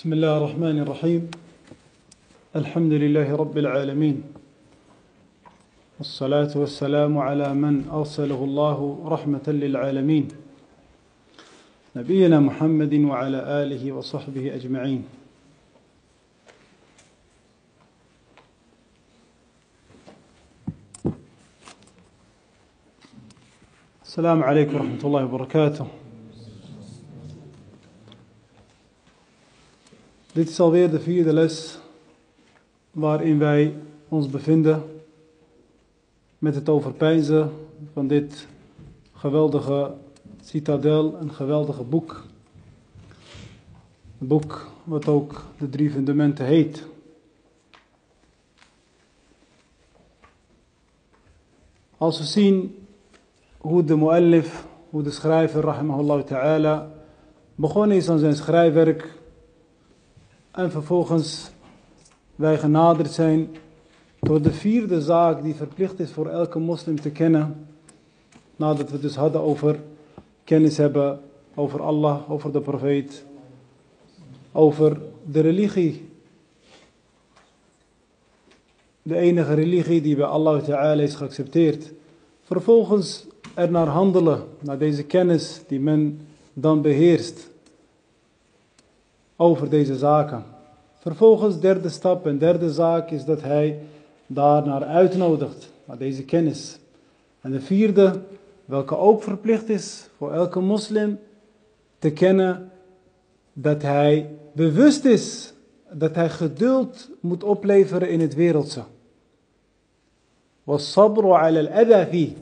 بسم الله الرحمن الرحيم الحمد لله رب العالمين والصلاة والسلام على من أرسله الله رحمة للعالمين نبينا محمد وعلى آله وصحبه أجمعين السلام عليكم ورحمة الله وبركاته Dit is alweer de vierde les waarin wij ons bevinden met het overpijnzen van dit geweldige citadel, een geweldige boek. Een boek wat ook de drie fundamenten heet. Als we zien hoe de muallif, hoe de schrijver, rahimahullah ta'ala, begonnen is aan zijn schrijfwerk en vervolgens wij genaderd zijn door de vierde zaak die verplicht is voor elke moslim te kennen. Nadat we dus hadden over kennis hebben over Allah, over de profeet, over de religie. De enige religie die bij Allah Ta'ala is geaccepteerd. Vervolgens er naar handelen, naar deze kennis die men dan beheerst over deze zaken. Vervolgens derde stap en derde zaak is dat hij daarnaar uitnodigt, naar deze kennis. En de vierde, welke ook verplicht is voor elke moslim, te kennen dat hij bewust is dat hij geduld moet opleveren in het wereldse. Ala al fi.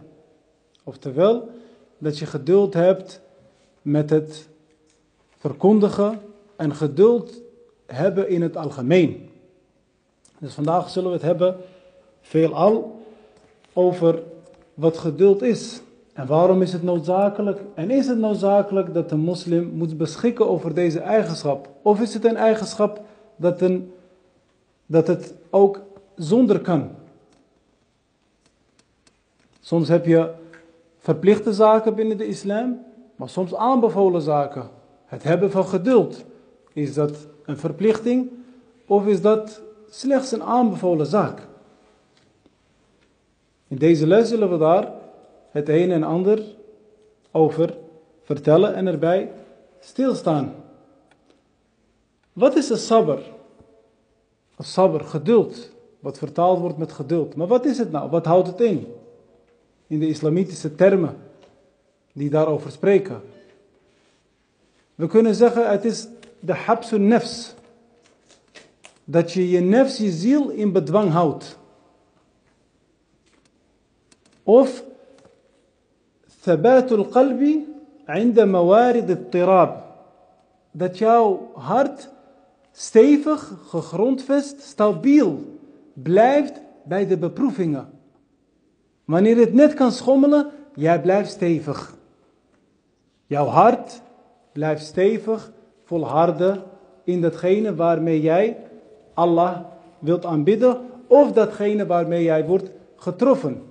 Oftewel, dat je geduld hebt met het verkondigen en geduld hebben in het algemeen. Dus vandaag zullen we het hebben veelal over wat geduld is. En waarom is het noodzakelijk? En is het noodzakelijk dat een moslim moet beschikken over deze eigenschap? Of is het een eigenschap dat, een, dat het ook zonder kan? Soms heb je verplichte zaken binnen de islam, maar soms aanbevolen zaken. Het hebben van geduld. Is dat een verplichting of is dat slechts een aanbevolen zaak? In deze les zullen we daar het een en ander over vertellen en erbij stilstaan. Wat is een sabber? Een sabber, geduld. Wat vertaald wordt met geduld. Maar wat is het nou? Wat houdt het in? In de islamitische termen die daarover spreken. We kunnen zeggen het is de habsun nefs. Dat je je nefs, je ziel in bedwang houdt. Of ثبات القلب عند موارد اضطراب. Dat jouw hart stevig, gegrondvest, stabiel blijft bij de beproevingen. Wanneer het net kan schommelen, jij blijft stevig. Jouw hart blijft stevig volharden in datgene waarmee jij Allah wilt aanbidden of datgene waarmee jij wordt getroffen.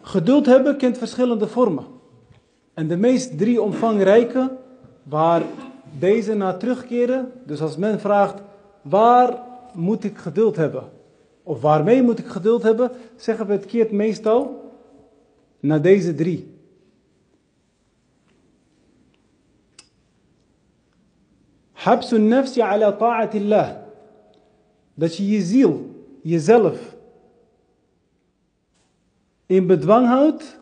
Geduld hebben kent verschillende vormen. En de meest drie omvangrijke, waar deze naar terugkeren, dus als men vraagt, waar moet ik geduld hebben? Of waarmee moet ik geduld hebben? Zeggen we het keert meestal naar deze drie. Habsun nafsi ala ta'atillah. Dat je je ziel, jezelf, in bedwang houdt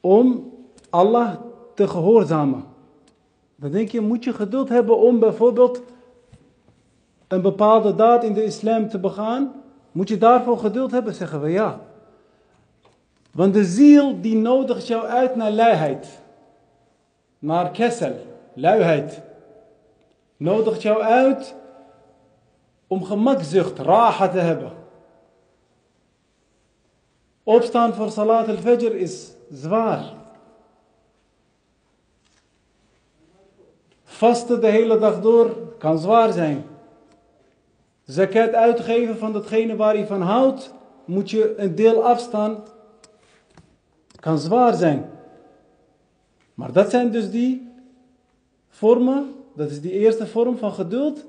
om Allah te gehoorzamen. Dan denk je, moet je geduld hebben om bijvoorbeeld een bepaalde daad in de islam te begaan? Moet je daarvoor geduld hebben? Zeggen we ja. Want de ziel die nodigt jou uit naar luiheid. Naar kessel, luiheid. Nodigt jou uit om gemakzucht, raha te hebben. Opstaan voor salat al-fajr is zwaar. Vasten de hele dag door kan zwaar zijn. Zakat uitgeven van datgene waar je van houdt, moet je een deel afstaan. kan zwaar zijn. Maar dat zijn dus die vormen, dat is die eerste vorm van geduld,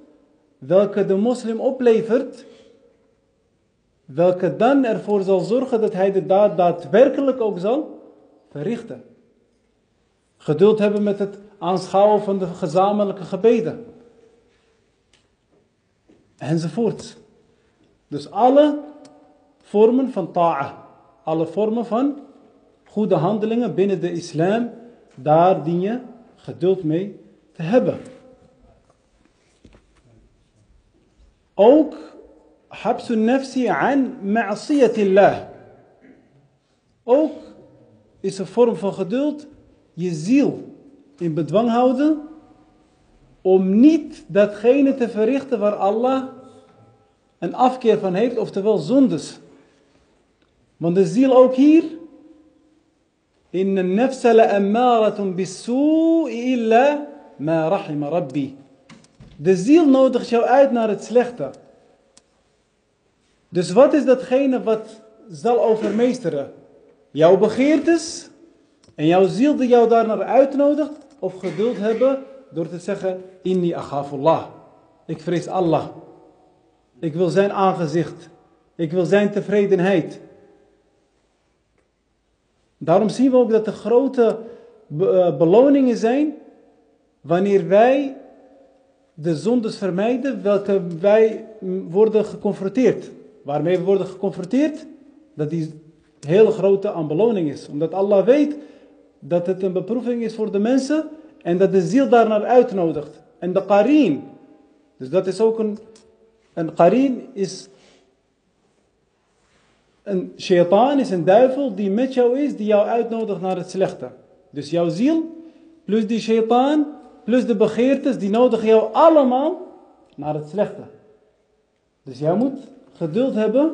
welke de moslim oplevert, welke dan ervoor zal zorgen dat hij de daad daadwerkelijk ook zal verrichten. Geduld hebben met het aanschouwen van de gezamenlijke gebeden. Enzovoort. Dus alle vormen van ta'a, alle vormen van goede handelingen binnen de islam, daar dien je geduld mee te hebben. Ook habsun nafsi an ma'siyatillah. Ook is een vorm van geduld je ziel in bedwang houden om niet datgene te verrichten waar Allah een afkeer van heeft, oftewel zondes. Want de ziel ook hier, in de nafsa la ammaratun bisu'i illa ma rahima rabbi. De ziel nodigt jou uit naar het slechte. Dus wat is datgene wat zal overmeesteren? Jouw begeertes en jouw ziel die jou daar naar uitnodigt, of geduld hebben door te zeggen, inni aghafullah. Ik vrees Allah. Ik wil zijn aangezicht. Ik wil zijn tevredenheid. Daarom zien we ook dat er grote eh, beloningen zijn wanneer wij de zondes vermijden welke wij worden geconfronteerd. Waarmee we worden geconfronteerd? Dat die heel grote aan beloning is. Omdat Allah weet dat het een beproeving is voor de mensen en dat de ziel daar naar uitnodigt. En de qarin. Dus dat is ook een, een qarin is een shaitaan, is een duivel die met jou is, die jou uitnodigt naar het slechte. Dus jouw ziel, plus die shaitaan, plus de begeertes, die nodigen jou allemaal naar het slechte. Dus jij moet geduld hebben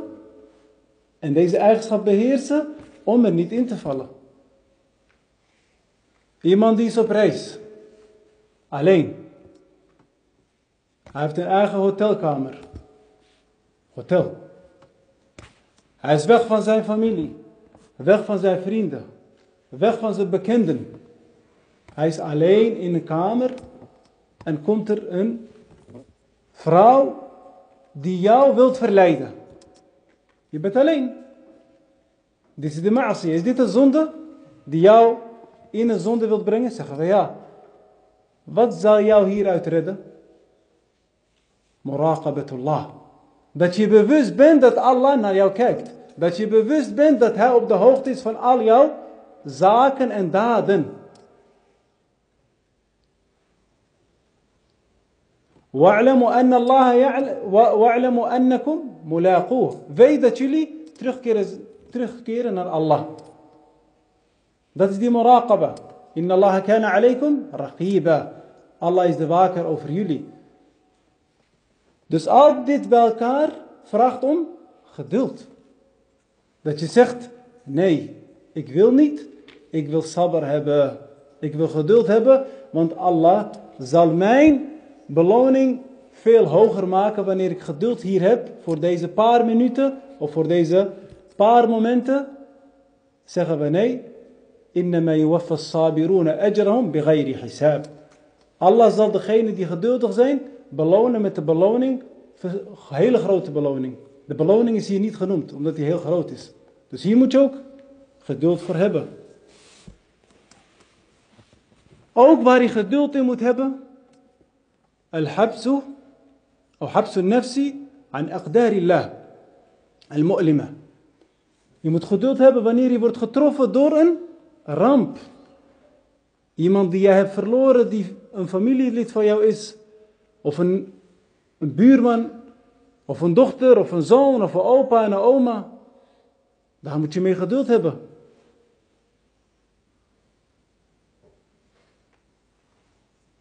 en deze eigenschap beheersen om er niet in te vallen. Iemand die is op reis. Alleen. Hij heeft een eigen hotelkamer. Hotel. Hij is weg van zijn familie. Weg van zijn vrienden. Weg van zijn bekenden. Hij is alleen in een kamer. En komt er een vrouw die jou wilt verleiden. Je bent alleen. Dit is de ma'asi. Is dit een zonde die jou in een zonde wilt brengen? Zeggen we ja. Wat zal jou hieruit redden? Muraqabatullah. Dat je bewust bent dat Allah naar jou kijkt. Dat je bewust bent dat Hij op de hoogte is van al jouw zaken en daden. واعلموا أن الله يعلم واعلموا أنكم ملاقوه. Weet dat jullie terugkeren, terugkeren naar Allah. Dat is die muraqaba. Inna Allah kana alaykum raqiba. Allah is de waker over jullie. Dus al dit bij elkaar vraagt om geduld. Dat je zegt, nee, ik wil niet, ik wil sabr hebben. Ik wil geduld hebben, want Allah zal mijn beloning veel hoger maken wanneer ik geduld hier heb voor deze paar minuten of voor deze paar momenten. Zeggen we nee, innama yuwaffa sabiruna ajrahum bighayri hisab. Allah zal degene die geduldig zijn belonen met de beloning, een hele grote beloning. De beloning is hier niet genoemd, omdat die heel groot is. Dus hier moet je ook geduld voor hebben. Ook waar je geduld in moet hebben, al-habsu, of habsu nafsi, aan aqdarillah, al-mu'lima. Je moet geduld hebben wanneer je wordt getroffen door een ramp. Iemand die jij hebt verloren, die een familielid van jou is, of een, een buurman, of een dochter, of een zoon, of een opa en een oma. Daar moet je mee geduld hebben.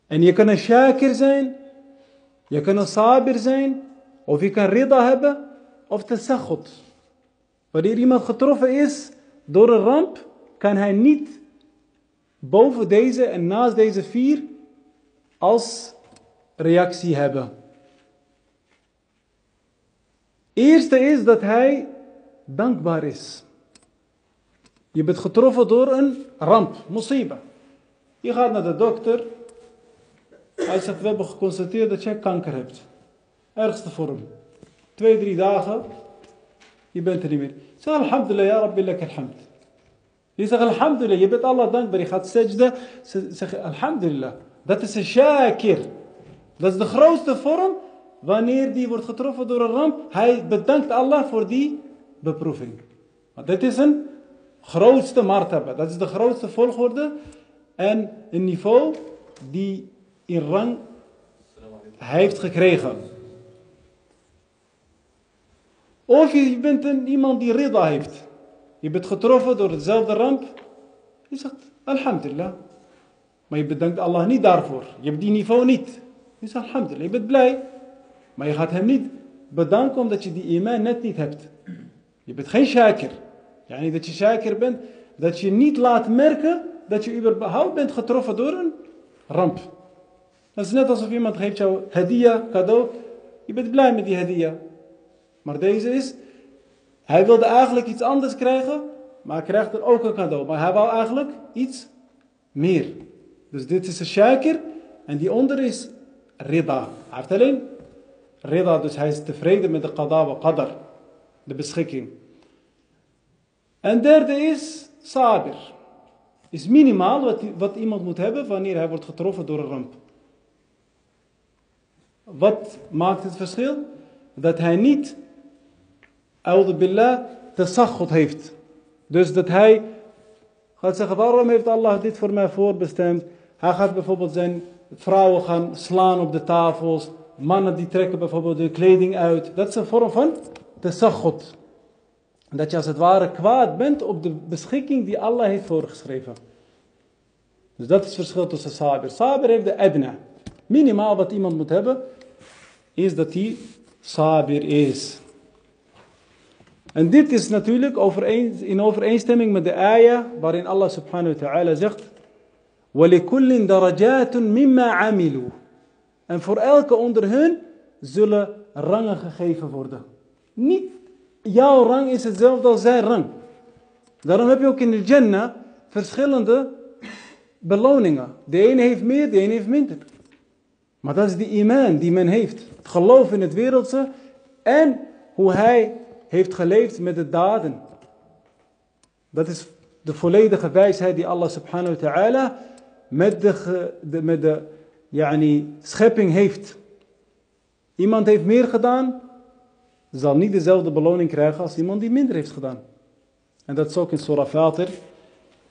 En je kan een shakir zijn, je kan een sabir zijn, of je kan rida hebben, of tasakhut. Wanneer iemand getroffen is door een ramp, kan hij niet boven deze en naast deze vier als reactie hebben. Eerste is dat hij dankbaar is. Je bent getroffen door een ramp, musiba. Je gaat naar de dokter. Hij zegt, we hebben geconstateerd dat jij kanker hebt. Ergste vorm. Twee, drie dagen. Je bent er niet meer. Zeg alhamdulillah, ya rabbi lak alhamd. Je zegt alhamdulillah, je bent Allah dankbaar. Je gaat sajda. Zeg alhamdulillah. Dat is een shakir. Dat is de grootste vorm. Wanneer die wordt getroffen door een ramp. Hij bedankt Allah voor die beproeving. Maar dit is een grootste martaba. Dat is de grootste volgorde. En een niveau die in rang heeft gekregen. Of je bent een, iemand die rida heeft. Je bent getroffen door dezelfde ramp. Je zegt, alhamdulillah. Maar je bedankt Allah niet daarvoor. Je hebt die niveau niet. Je zegt, alhamdulillah, je bent blij. Maar je gaat hem niet bedanken omdat je die iman net niet hebt. Je bent geen shaker. Ja, niet dat je shaker bent. Dat je niet laat merken dat je überhaupt bent getroffen door een ramp. Dat is net alsof iemand geeft jou hadia, cadeau. Je bent blij met die hadia. Maar deze is, hij wilde eigenlijk iets anders krijgen, maar hij krijgt er ook een cadeau. Maar hij wou eigenlijk iets meer. Dus dit is een shakir en die onder is rida. Hij heeft alleen rida, dus hij is tevreden met de qada wa qadar, de beschikking. En derde is sabir. Is minimaal wat, wat iemand moet hebben wanneer hij wordt getroffen door een ramp. Wat maakt het verschil? Dat hij niet billah, tasakhut heeft. Dus dat hij gaat zeggen, waarom heeft Allah dit voor mij voorbestemd? Hij gaat bijvoorbeeld zijn vrouwen gaan slaan op de tafels. Mannen die trekken bijvoorbeeld de kleding uit. Dat is een vorm van tasakhut. Dat je als het ware kwaad bent op de beschikking die Allah heeft voorgeschreven. Dus dat is het verschil tussen sabir. Sabir heeft de adna. Minimaal wat iemand moet hebben, is dat hij sabir is. En dit is natuurlijk in overeenstemming met de ayah waarin Allah subhanahu wa ta'ala zegt وَلِكُلٍّ دَرَجَاتٌ مِمَّا عَمِلُوا En voor elke onder hun zullen rangen gegeven worden. Niet jouw rang is hetzelfde als zijn rang. Daarom heb je ook in de Jannah verschillende beloningen. De ene heeft meer, de ene heeft minder. Maar dat is de iman die men heeft. Het geloof in het wereldse en hoe hij heeft geleefd met de daden. Dat is de volledige wijsheid die Allah subhanahu wa ta'ala met de, met de yani, schepping heeft. Iemand heeft meer gedaan, zal niet dezelfde beloning krijgen als iemand die minder heeft gedaan. En dat is ook in Surah Fatir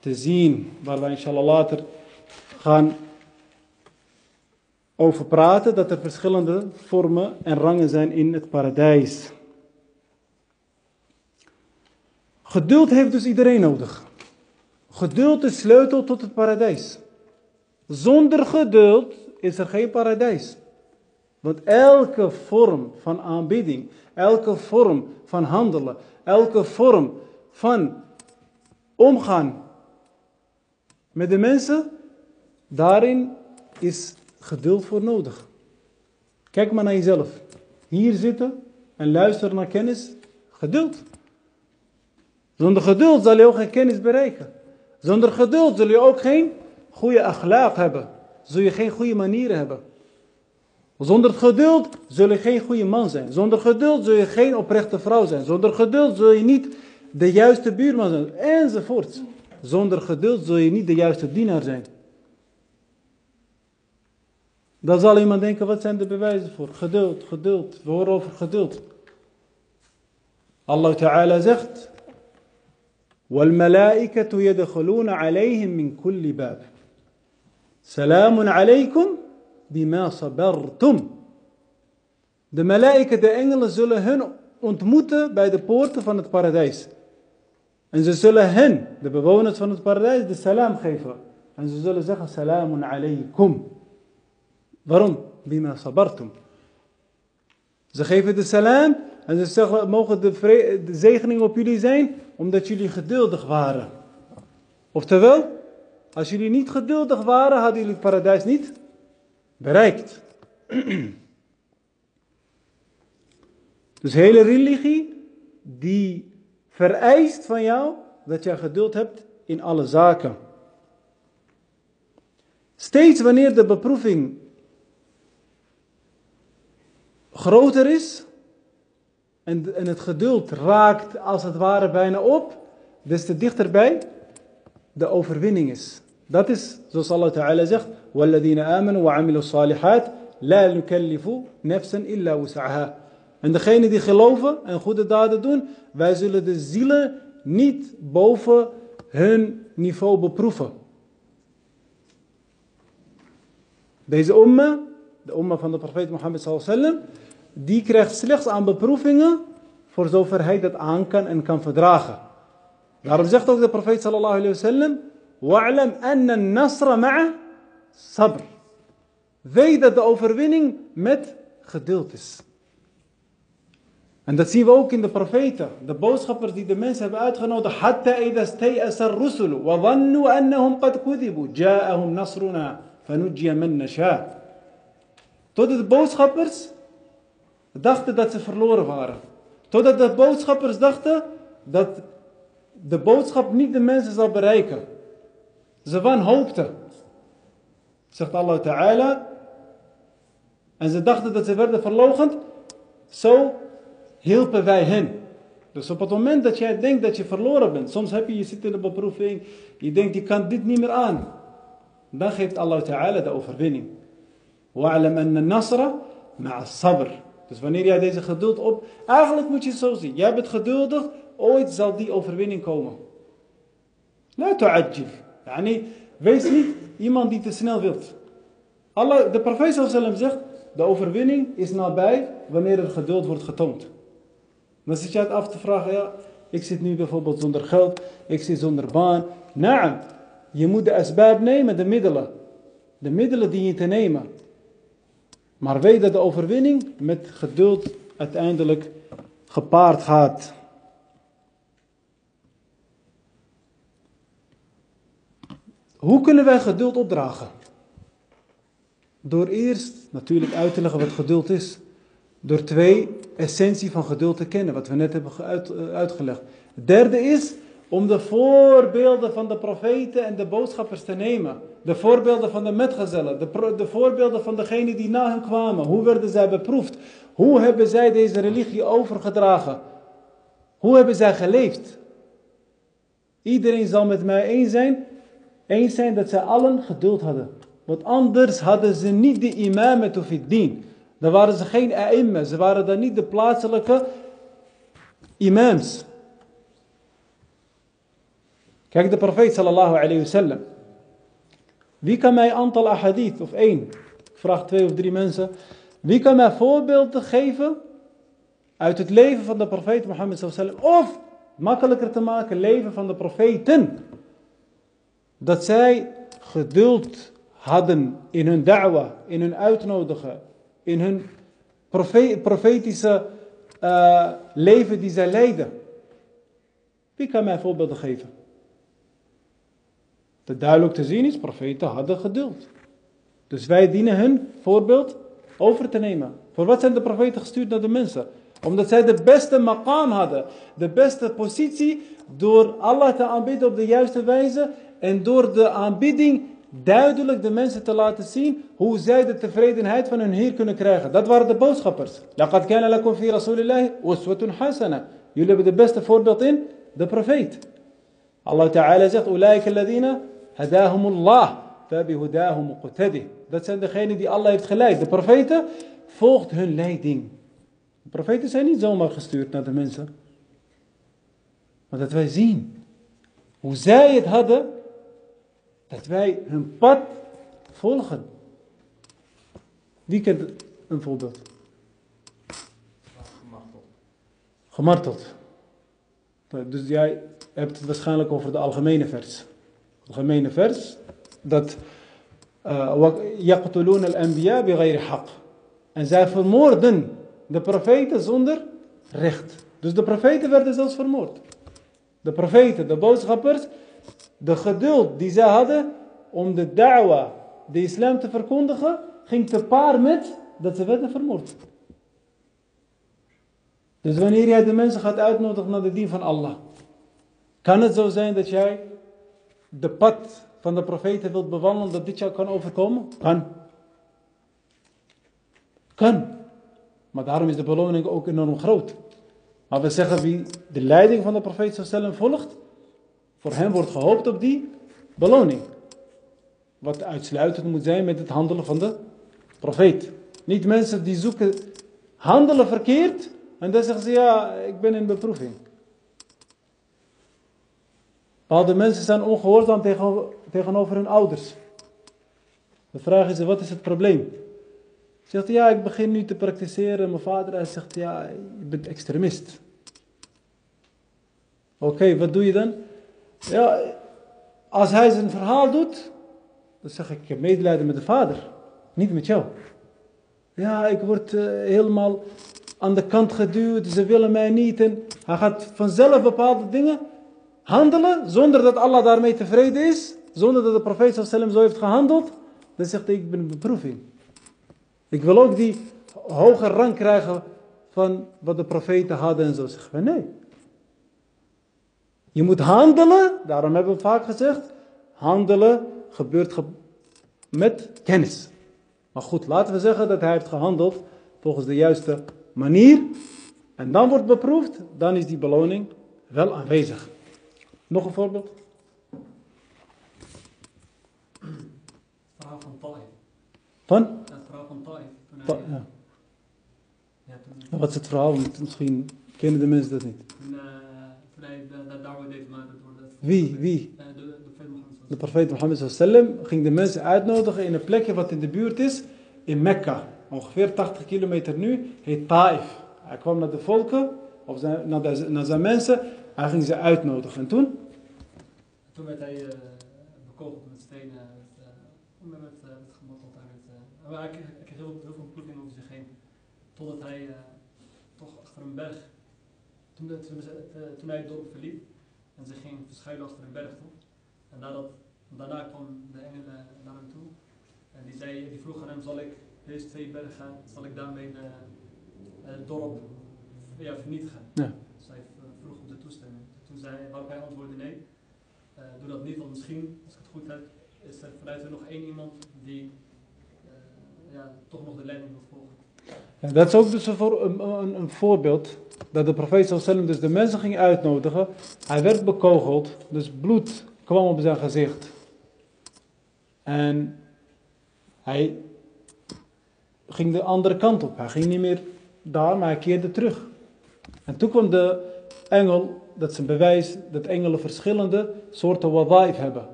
te zien, waar wij inshallah later gaan over praten, dat er verschillende vormen en rangen zijn in het paradijs. Geduld heeft dus iedereen nodig. Geduld is sleutel tot het paradijs. Zonder geduld is er geen paradijs. Want elke vorm van aanbidding, elke vorm van handelen, elke vorm van omgaan met de mensen, daarin is geduld voor nodig. Kijk maar naar jezelf. Hier zitten en luisteren naar kennis, geduld. Zonder geduld zal je ook geen kennis bereiken. Zonder geduld zul je ook geen goede akhlaaq hebben. Zul je geen goede manieren hebben. Zonder geduld zul je geen goede man zijn. Zonder geduld zul je geen oprechte vrouw zijn. Zonder geduld zul je niet de juiste buurman zijn. Enzovoort. Zonder geduld zul je niet de juiste dienaar zijn. Dan zal iemand denken, wat zijn de bewijzen voor? Geduld, geduld. We horen over geduld. Allah Ta'ala zegt, والملائكة يدخلون عليهم من كل باب سلام عليكم بما صبرتم De mala'iken, de engelen, zullen hun ontmoeten bij de poorten van het paradijs. En ze zullen hen, de bewoners van het paradijs, de salam geven. En ze zullen zeggen, salamun alaykum. Waarom? Bima sabartum. Ze geven de salam en ze zeggen, mogen de, de zegening op jullie zijn, omdat jullie geduldig waren. Oftewel, als jullie niet geduldig waren, hadden jullie het paradijs niet bereikt. Dus hele religie die vereist van jou dat jij geduld hebt in alle zaken. Steeds wanneer de beproeving groter is en, en het geduld raakt als het ware bijna op, des te dichterbij de overwinning is. Dat is, zoals Allah Ta'ala zegt, وَالَّذِينَ آمَنُوا وَعَمِلُوا الصَّالِحَاتِ لَا نُكَلِّفُ نَفْسًا إِلَّا وُسْعَهَا En degene die geloven en goede daden doen, wij zullen de zielen niet boven hun niveau beproeven. Deze umma, de umma van de profeet Mohammed sallallahu die krijgt slechts aan beproevingen voor zover hij dat aan kan en kan verdragen. Daarom zegt ook de profeet sallallahu alayhi wasallam, wa'lam anna nasra ma'a sabr. Weet dat de overwinning met geduld is. En dat zien we ook in de profeten, de boodschappers die de mensen hebben uitgenodigd. Hatta idha stay'asa ar-rusulu wa dhannu annahum qad kudhibu ja'ahum nasruna fanujjiya man nasha. Totdat de boodschappers dachten dat ze verloren waren. Totdat de boodschappers dachten dat de boodschap niet de mensen zal bereiken. Ze wanhoopten. Zegt Allah Ta'ala. En ze dachten dat ze werden verlogend. Zo hielpen wij hen. Dus op het moment dat jij denkt dat je verloren bent. Soms heb je, je zit in de beproeving. Je denkt je kan dit niet meer aan. Dan geeft Allah Ta'ala de overwinning. Wa'alam anna nasra ma'a sabr. Dus wanneer jij deze geduld op... Eigenlijk moet je het zo zien. Jij bent geduldig. Ooit zal die overwinning komen. La tu'ajjil. Yani, wees niet iemand die te snel wilt. Allah, de profeet sallam zegt, de overwinning is nabij wanneer er geduld wordt getoond. Dan zit je het af te vragen, ja, ik zit nu bijvoorbeeld zonder geld, ik zit zonder baan. Naam, je moet de asbab nemen, de middelen. De middelen die je te nemen. Maar weet dat de overwinning met geduld uiteindelijk gepaard gaat. Hoe kunnen wij geduld opdragen? Door eerst natuurlijk uit te leggen wat geduld is. Door twee, essentie van geduld te kennen, wat we net hebben eh, uitgelegd. Het derde is om de voorbeelden van de profeten en de boodschappers te nemen. De voorbeelden van de metgezellen, de, de voorbeelden van degenen die na hen kwamen. Hoe werden zij beproefd? Hoe hebben zij deze religie overgedragen? Hoe hebben zij geleefd? Iedereen zal met mij eens zijn, eens zijn dat zij allen geduld hadden. Want anders hadden ze niet de imam of dien. Dan waren ze geen a'imma, ze waren dan niet de plaatselijke imams. Kijk, de profeet sallallahu alayhi wasallam. Wie kan mij aantal ahadith, of één, ik vraag twee of drie mensen. Wie kan mij voorbeelden geven uit het leven van de profeet Mohammed sallallahu alayhi wasallam. Of, makkelijker te maken, leven van de profeten. Dat zij geduld hadden in hun da'wa, in hun uitnodigen, in hun profetische uh, leven die zij leiden. Wie kan mij voorbeelden geven? Dat duidelijk te zien is, profeten hadden geduld. Dus wij dienen hun voorbeeld over te nemen. Voor wat zijn de profeten gestuurd naar de mensen? Omdat zij de beste maqam hadden, de beste positie, door Allah te aanbidden op de juiste wijze en door de aanbidding duidelijk de mensen te laten zien hoe zij de tevredenheid van hun Heer kunnen krijgen. Dat waren de boodschappers. لَقَدْ كَانَ لَكُمْ فِي رَسُولِ اللَّهِ أُسْوَةٌ حَسَنَةٌ Jullie hebben de beste voorbeeld in de profeet. Allah Ta'ala zegt, أُولَٰئِكَ الَّذِينَ Hadahumullah, fabihudahum muqtadih. Dat zijn degenen die Allah heeft geleid. De profeten volgt hun leiding. De profeten zijn niet zomaar gestuurd naar de mensen. Maar dat wij zien hoe zij het hadden, dat wij hun pad volgen. Wie kent een voorbeeld? Gemarteld. Gemarteld. Dus jij hebt het waarschijnlijk over de algemene vers gemene vers, dat eh, yaqtulun al-anbiya. En zij vermoorden de profeten zonder recht. Dus de profeten werden zelfs vermoord. De profeten, de boodschappers, de geduld die zij hadden om de da'wa, de islam te verkondigen, ging te paar met dat ze werden vermoord. Dus wanneer jij de mensen gaat uitnodigen naar de dien van Allah, kan het zo zijn dat jij de pad van de profeten wilt bewandelen, dat dit jou kan overkomen? Kan. Kan. Maar daarom is de beloning ook enorm groot. Maar we zeggen wie de leiding van de profeet sallam volgt, voor hem wordt gehoopt op die beloning. Wat uitsluitend moet zijn met het handelen van de profeet. Niet mensen die zoeken handelen verkeerd en dan zeggen ze ja, ik ben in beproeving. Bepaalde mensen zijn ongehoorzaam tegenover hun ouders. De vraag is, wat is het probleem? Zegt ja, ik begin nu te praktiseren. Mijn vader hij zegt, ja, je bent extremist. Oké, wat doe je dan? Ja, als hij zijn verhaal doet, dan zeg ik, ik heb medelijden met de vader, niet met jou. Ja, ik word uh, helemaal aan de kant geduwd, ze willen mij niet. En hij gaat vanzelf bepaalde dingen handelen, zonder dat Allah daarmee tevreden is, zonder dat de profeet sallam zo heeft gehandeld. Dan zegt hij, ik ben een beproeving. Ik wil ook die hoge rang krijgen van wat de profeten hadden en zo. Zeggen we nee. Je moet handelen, daarom hebben we vaak gezegd, handelen gebeurt met kennis. Maar goed, laten we zeggen dat hij heeft gehandeld volgens de juiste manier. En dan wordt beproefd, dan is die beloning wel aanwezig. Nog een voorbeeld? Het verhaal van Taif. Van? Het verhaal van Taif. Ja. ja, toen, Wat is het verhaal? Misschien kennen de mensen dat niet. toen, eh, toen hij de, de da'wah deed maken door de, Wie? Wie? eh, de, de profeet Mohammed. De profeet Mohammed sallam ging de mensen uitnodigen in een plekje wat in de buurt is, in Mekka. Ongeveer 80 kilometer nu, heet Taif. Hij kwam naar de volken, of naar, de- naar zijn mensen, hij ging ze uitnodigen. En toen? Toen werd hij eh, bekogeld met stenen, met, uh, met, met, eh, met gemotteld. Maar hij kreeg, hij kreeg heel, heel veel beproevingen over zich heen. Totdat hij toch achter een berg, toen, toen, ze- toen hij het dorp verliet en zich ging verschuilen achter een berg toe. En nadat, daarna kwam de engel naar hem toe. En die, zei, die vroeg aan hem, zal ik deze twee bergen, zal ik daarmee de, het dorp ja, vernietigen? Ja. Dus hij eh, vroeg om de toestemming. Toen zei, waarop antwoordde nee. Eh, doe dat niet, want misschien, als ik het goed heb, is er vanuit er nog één iemand die eh, ja, toch nog de leiding wil volgen. Ja, dat is ook dus een, voor- een, een, een voorbeeld, dat de profeet sallam dus de mensen ging uitnodigen. Hij werd bekogeld, dus bloed kwam op zijn gezicht. En hij ging de andere kant op. Hij ging niet meer daar, maar hij keerde terug. En toen kwam de engel, dat is een bewijs dat engelen verschillende soorten wadaif hebben.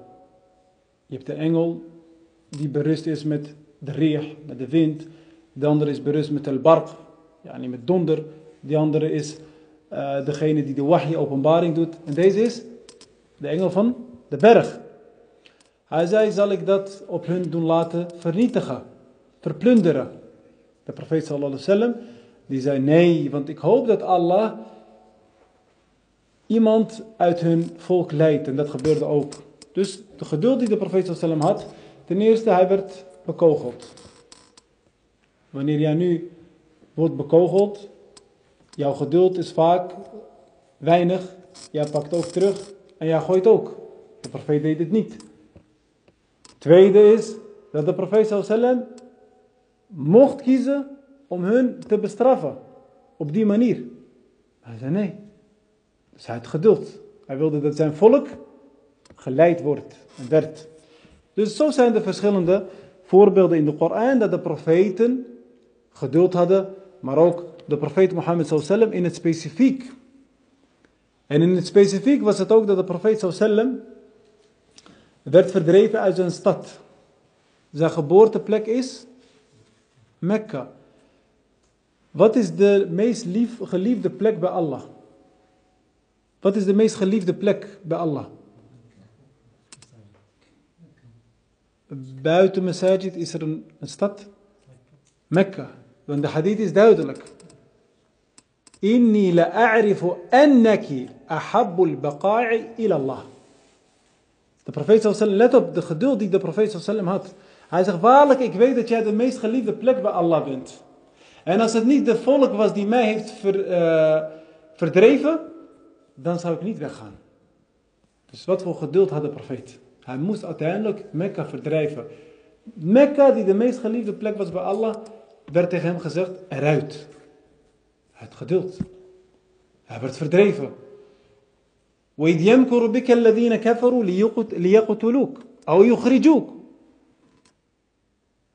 Je hebt de engel die berust is met de rih, met de wind. De andere is berust met el barq, ja, niet met donder. Die andere is eh, degene die de wahi openbaring doet. En deze is de engel van de berg. Hij zei, zal ik dat op hun doen laten vernietigen, verplunderen. De profeet sallallahu alaihi wasallam, die zei nee, want ik hoop dat Allah iemand uit hun volk leidt. En dat gebeurde ook. Dus de geduld die de profeet wasallam had, ten eerste hij werd bekogeld. Wanneer jij nu wordt bekogeld, jouw geduld is vaak weinig. Jij pakt ook terug en jij gooit ook. De profeet deed het niet. Tweede is dat de profeet sallam mocht kiezen om hun te bestraffen. Op die manier. Hij zei nee. Dus hij had geduld. Hij wilde dat zijn volk geleid wordt en werd. Dus zo zijn er verschillende voorbeelden in de Koran dat de profeten geduld hadden, maar ook de profeet Mohammed sallam in het specifiek. En in het specifiek was het ook dat de profeet sallam werd verdreven uit zijn stad. Zijn geboorteplek is Mekka. Wat is de meest lief, geliefde plek bij Allah? Wat is de meest geliefde plek bij Allah? Buiten Masajid is er een, stad, Mekka. Want de hadith is duidelijk. Inni la a'rifu annaki ahabbul baqa'i ila Allah. De profeet sallam, let op de geduld die de profeet sallam had. Hij zegt, waarlijk, ik weet dat jij de meest geliefde plek bij Allah bent. En als het niet de volk was die mij heeft ver, eh, verdreven, dan zou ik niet weggaan. Dus wat voor geduld had de profeet? Hij moest uiteindelijk Mekka verdrijven. Mekka, die de meest geliefde plek was bij Allah, werd tegen hem gezegd, eruit. Hij had geduld. Hij werd verdreven. وإذ يمكر بك الذين كفروا ليقتلوك أو يخرجوك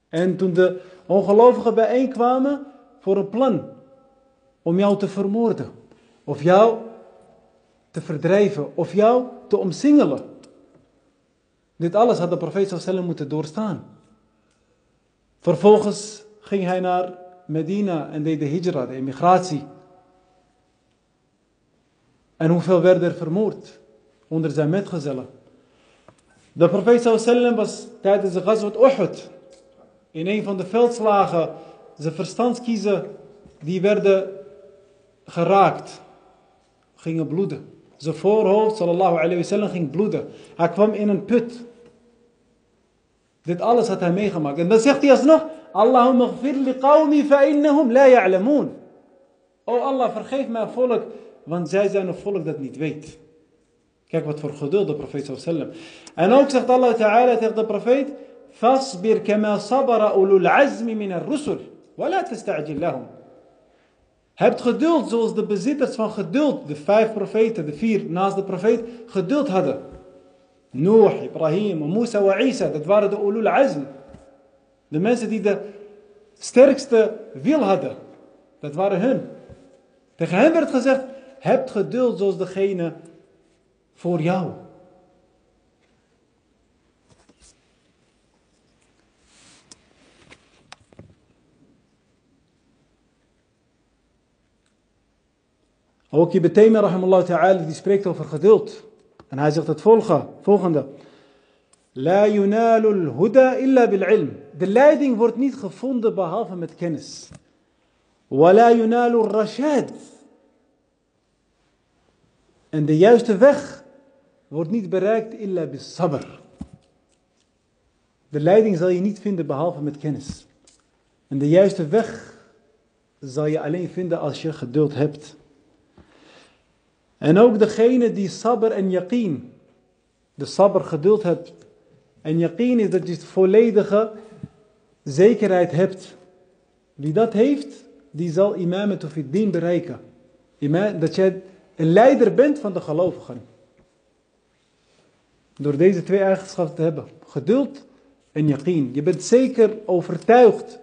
En toen de ongelovigen bijeenkwamen voor een plan om jou te vermoorden, of jou te verdrijven, of jou te omsingelen. Dit alles had de profeet sallam moeten doorstaan. Vervolgens ging hij naar Medina en deed de hijra, de emigratie. En hoeveel werden er vermoord onder zijn metgezellen? De profeet sallam was tijdens de Ghazwat Uhud in een van de veldslagen zijn verstandskiezen die werden geraakt, gingen bloeden. Zijn voorhoofd, sallallahu alayhi wasallam, ging bloeden. Hij kwam in een put. Dit alles had hij meegemaakt. En dan zegt hij alsnog, Allahumma gfir li qawmi fa innahum la ya'lamoon. O Allah, vergeef mijn volk, want zij zijn een volk dat niet weet. Kijk wat voor geduld de profeet sallam. En ook zegt Allah ta'ala tegen de profeet, فاصبر كما صبر أولو العزم من الرسل ولا تستعجل لهم Hebt geduld zoals de bezitters van geduld, de vijf profeten, de vier naast de profeet, geduld hadden. Noach, Ibrahim, Musa en Isa, dat waren de ulul azm. De mensen die de sterkste wil hadden. Dat waren hun. Tegen hen werd gezegd, hebt geduld zoals degene voor jou. Ook Ibn Taymiyyah rahimahullah ta'ala die spreekt over geduld. En hij zegt het volgende. La yunalul huda illa bil ilm. De leiding wordt niet gevonden behalve met kennis. Wala yunalul rashad. En de juiste weg wordt niet bereikt illa bis sabr. De leiding zal je niet vinden behalve met kennis. En de juiste weg zal je alleen vinden als je geduld hebt. En ook degene die sabr en yaqeen, de sabr geduld hebt. En yaqeen is dat je volledige zekerheid hebt. Wie dat heeft, die zal imamet of dien bereiken. Dat je een leider bent van de gelovigen. Door deze twee eigenschappen te hebben. Geduld en yaqeen. Je bent zeker overtuigd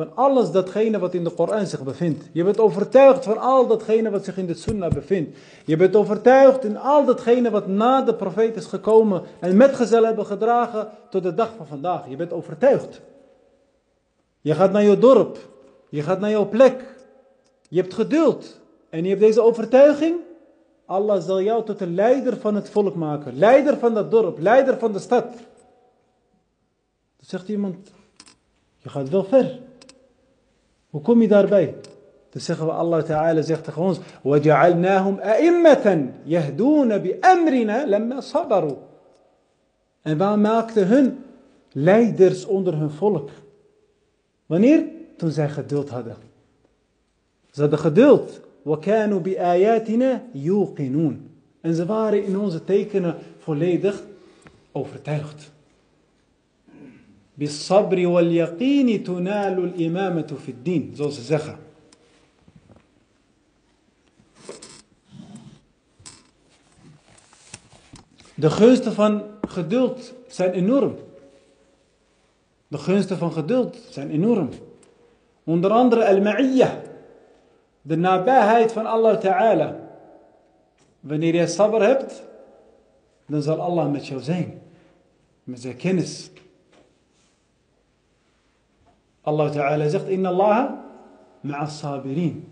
van alles datgene wat in de Koran zich bevindt. Je bent overtuigd van al datgene wat zich in de Sunnah bevindt. Je bent overtuigd in al datgene wat na de profeet is gekomen en metgezel hebben gedragen tot de dag van vandaag. Je bent overtuigd. Je gaat naar je dorp. Je gaat naar jouw plek. Je hebt geduld. En je hebt deze overtuiging. Allah zal jou tot de leider van het volk maken. Leider van dat dorp. Leider van de stad. Dan zegt iemand, je gaat wel ver. Hoe kom je daarbij? Dan zeggen we, Allah Ta'ala zegt tegen ons, وَجَعَلْنَاهُمْ أَئِمَّةً يَهْدُونَ بِأَمْرِنَا لَمَّا صَبَرُوا En waar maakten hun leiders onder hun volk? Wanneer? Toen zij geduld hadden. Ze hadden geduld. وَكَانُوا بِآيَاتِنَا يُوقِنُونَ En ze waren in onze tekenen volledig overtuigd. Bisabri wal yaqini tunalu imamatu fi din, zoals ze zeggen. De gunsten van geduld zijn enorm. De gunsten van geduld zijn enorm. Onder andere al-ma'iyya. De nabijheid van Allah Ta'ala. Wanneer je sabr hebt, dan zal Allah met jou zijn. Met zijn kennis. Allah Ta'ala zegt, Inna Allah ma'as sabirin.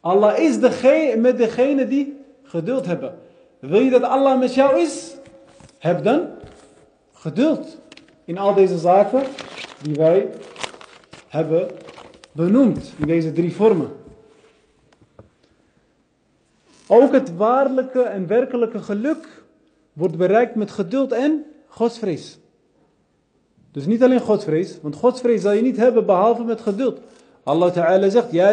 Allah is degene, met degene die geduld hebben. Wil je dat Allah met jou is? Heb dan geduld. In al deze zaken die wij hebben benoemd. In deze drie vormen. Ook het waarlijke en werkelijke geluk wordt bereikt met geduld en godsvrees. Dus niet alleen godsvrees, want godsvrees zal je niet hebben behalve met geduld. Allah Ta'ala zegt, Ja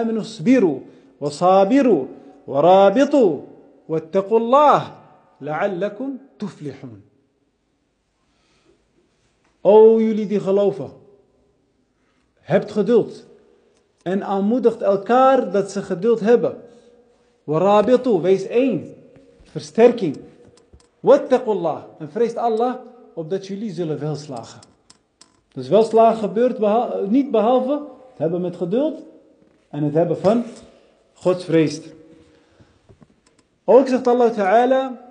aminu sbiru, wa sabiru, wa rabitu, wa la'allakum tuflihun. O jullie die geloven, hebt geduld en aanmoedigt elkaar dat ze geduld hebben. Wa rabitu, wees één, versterking. Wa tekullah en vreest Allah opdat jullie zullen welslagen. Dus welslagen gebeurt niet behalve het hebben met geduld en het hebben van godsvrees. Ook zegt Allah Ta'ala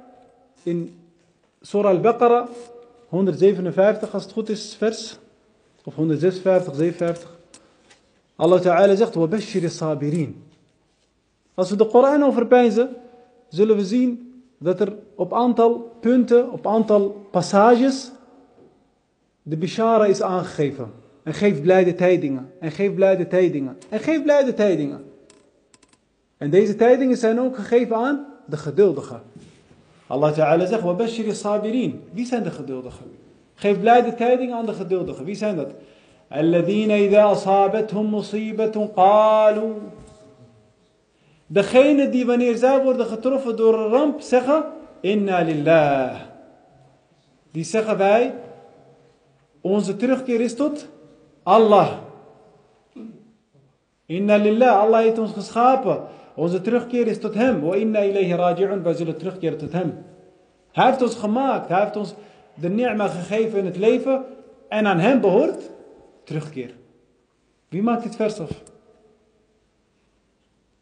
in Surah Al-Baqarah 157 als het goed is vers of 156, 57. Allah Ta'ala zegt وَبَشِّرِ sabirin. Als we de Koran overpijzen, zullen we zien dat er op aantal punten, op aantal passages de bishara is aangegeven. En geef blijde tijdingen. En geef blijde tijdingen. En geef blijde tijdingen. En deze tijdingen zijn ook gegeven aan de geduldigen. Allah Ta'ala zegt, وَبَشِّرِ sabirin. Wie zijn de geduldigen? Geef blijde tijdingen aan de geduldigen. Wie zijn dat? الَّذِينَ إِذَا أَصَابَتْهُمْ مُصِيبَةٌ قَالُوا Degene die wanneer zij worden getroffen door een ramp zeggen, Inna lillah. Die zeggen wij, onze terugkeer is tot Allah. Inna lillah, Allah heeft ons geschapen. Onze terugkeer is tot Hem. Wa inna ilayhi raji'un, wij zullen terugkeren tot Hem. Hij heeft ons gemaakt, Hij heeft ons de ni'ma gegeven in het leven. En aan Hem behoort terugkeer. Wie maakt dit vers af?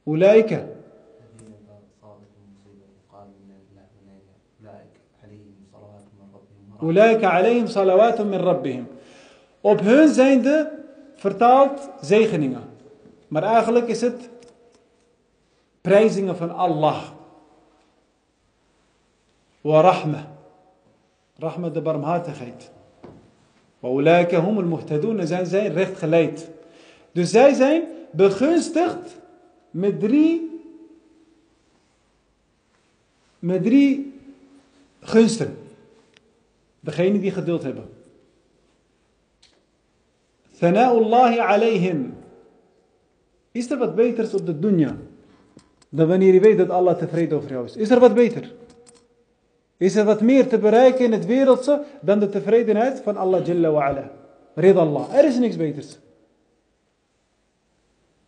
Ulaika. Ulaika alayhim salawatun min rabbihim. Op hun zijn de vertaald zegeningen. Maar eigenlijk is het prijzingen van Allah. Wa rahma. Rahma de barmhartigheid. Wa ulaika humul muhtadun. Zijn zij recht geleid. Dus zij zijn begunstigd met drie, met drie gunsten. Degene die geduld hebben. Thana'ullahi alayhim. Is er wat beters op de dunya dan wanneer je weet dat Allah tevreden over jou is? Is er wat beter? Is er wat meer te bereiken in het wereldse dan de tevredenheid van Allah Jalla wa ala? Rid Allah. Er is niks beters.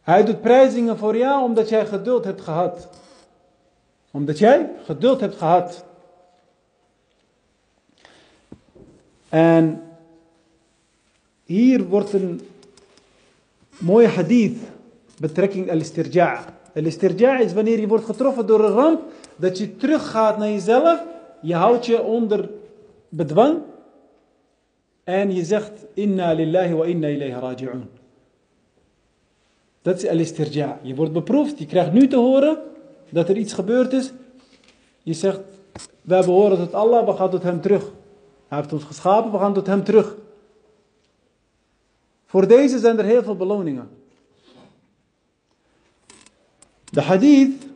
Hij doet prijzingen voor jou omdat jij geduld hebt gehad. Omdat jij geduld hebt gehad. En hier wordt een mooie hadith betrekking al-istirja'. Al-istirja' is wanneer je wordt getroffen door een ramp, dat je teruggaat naar jezelf, je houdt je onder bedwang en je zegt inna lillahi wa inna ilayhi raji'un. Dat is al-istirja'. Je wordt beproefd, je krijgt nu te horen dat er iets gebeurd is. Je zegt, wij behoren tot Allah, we gaan tot hem terug. Hij heeft ons geschapen, we gaan tot hem terug. Voor deze zijn er heel veel beloningen. De hadith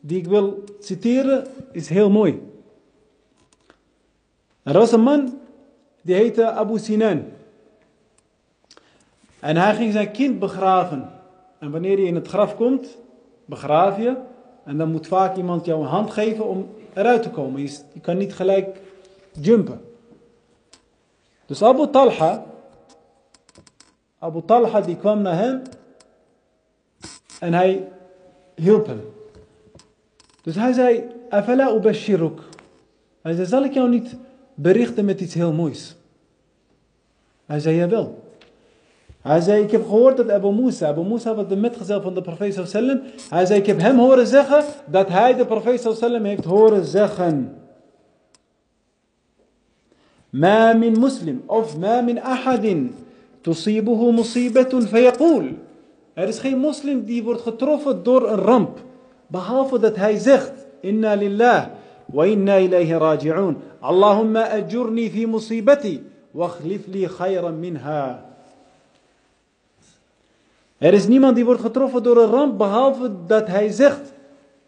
die ik wil citeren is heel mooi. Er was een man die heette Abu Sinan. En hij ging zijn kind begraven. En wanneer je in het graf komt, begraaf je. En dan moet vaak iemand jou een hand geven om eruit te komen. Je, kan niet gelijk jumpen. Dus Abu Talha, Abu Talha die kwam naar hem en hij hielp hem. Dus hij zei, Afala ubashiruk. Hij zei, zal ik jou niet berichten met iets heel moois? Hij zei, jawel. Hij zei, ik heb gehoord dat Abu Musa, Abu Musa was de metgezel van de profeet sallam. Hij zei, ik heb hem horen zeggen dat hij de profeet sallam heeft horen zeggen. ما من مسلم of ما من أحد تصيبه مصيبة فيقول Er is geen moslim die wordt getroffen door een ramp. Behalve dat hij zegt, Inna lillah wa inna ilayhi raji'un. Allahumma ajurni fi musibati wa khlif li khayran minha. Er is niemand die wordt getroffen door een ramp behalve dat hij zegt,